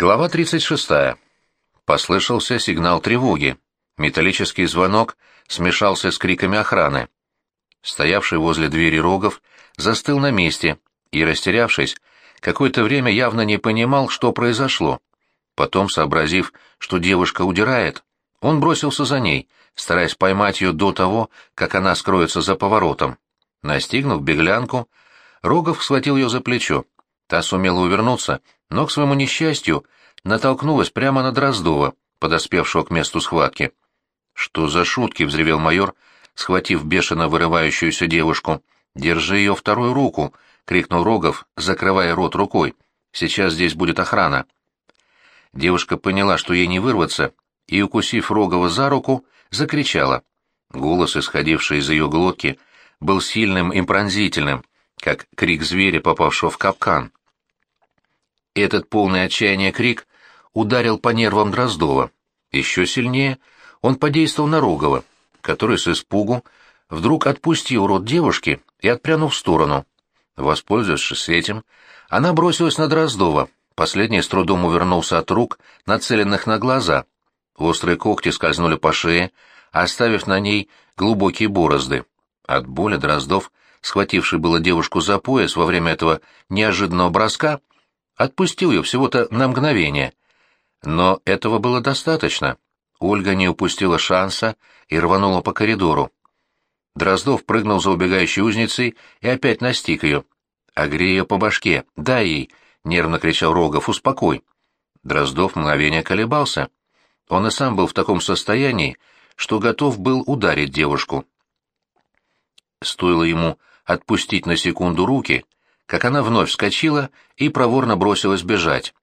Глава 36. Послышался сигнал тревоги. Металлический звонок смешался с криками охраны. Стоявший возле двери Рогов застыл на месте и, растерявшись, какое-то время явно не понимал, что произошло. Потом, сообразив, что девушка удирает, он бросился за ней, стараясь поймать ее до того, как она скроется за поворотом. Настигнув беглянку, Рогов схватил ее за плечо. Та сумела увернуться, но, к своему несчастью, натолкнулась прямо на Дроздова, подоспевшего к месту схватки. «Что за шутки?» — взревел майор, схватив бешено вырывающуюся девушку. «Держи ее вторую руку!» — крикнул Рогов, закрывая рот рукой. «Сейчас здесь будет охрана». Девушка поняла, что ей не вырваться, и, укусив Рогова за руку, закричала. Голос, исходивший из ее глотки, был сильным и пронзительным, как крик зверя, попавшего в капкан. Этот полный отчаяния крик ударил по нервам Дроздова. Еще сильнее он подействовал на Рогова, который с испугу вдруг отпустил рот девушки и отпрянул в сторону. Воспользовавшись этим, она бросилась на Дроздова. Последний с трудом увернулся от рук, нацеленных на глаза. Острые когти скользнули по шее, оставив на ней глубокие борозды. От боли Дроздов, схвативший было девушку за пояс во время этого неожиданного броска, отпустил ее всего-то на мгновение. Но этого было достаточно. Ольга не упустила шанса и рванула по коридору. Дроздов прыгнул за убегающей узницей и опять настиг ее. «Огрей ее по башке! Дай ей!» — нервно кричал Рогов. «Успокой!» Дроздов мгновение колебался. Он и сам был в таком состоянии, что готов был ударить девушку. Стоило ему отпустить на секунду руки, как она вновь вскочила и проворно бросилась бежать.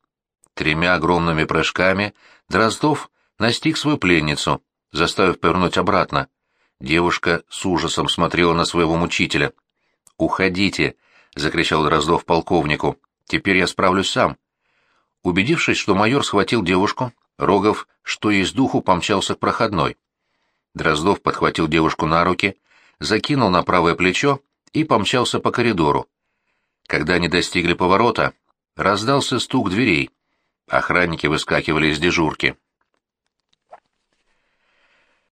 Тремя огромными прыжками Дроздов настиг свою пленницу, заставив повернуть обратно. Девушка с ужасом смотрела на своего мучителя. «Уходите!» — закричал Дроздов полковнику. «Теперь я справлюсь сам». Убедившись, что майор схватил девушку, Рогов, что есть духу, помчался к проходной. Дроздов подхватил девушку на руки, закинул на правое плечо и помчался по коридору. Когда они достигли поворота, раздался стук дверей. Охранники выскакивали из дежурки.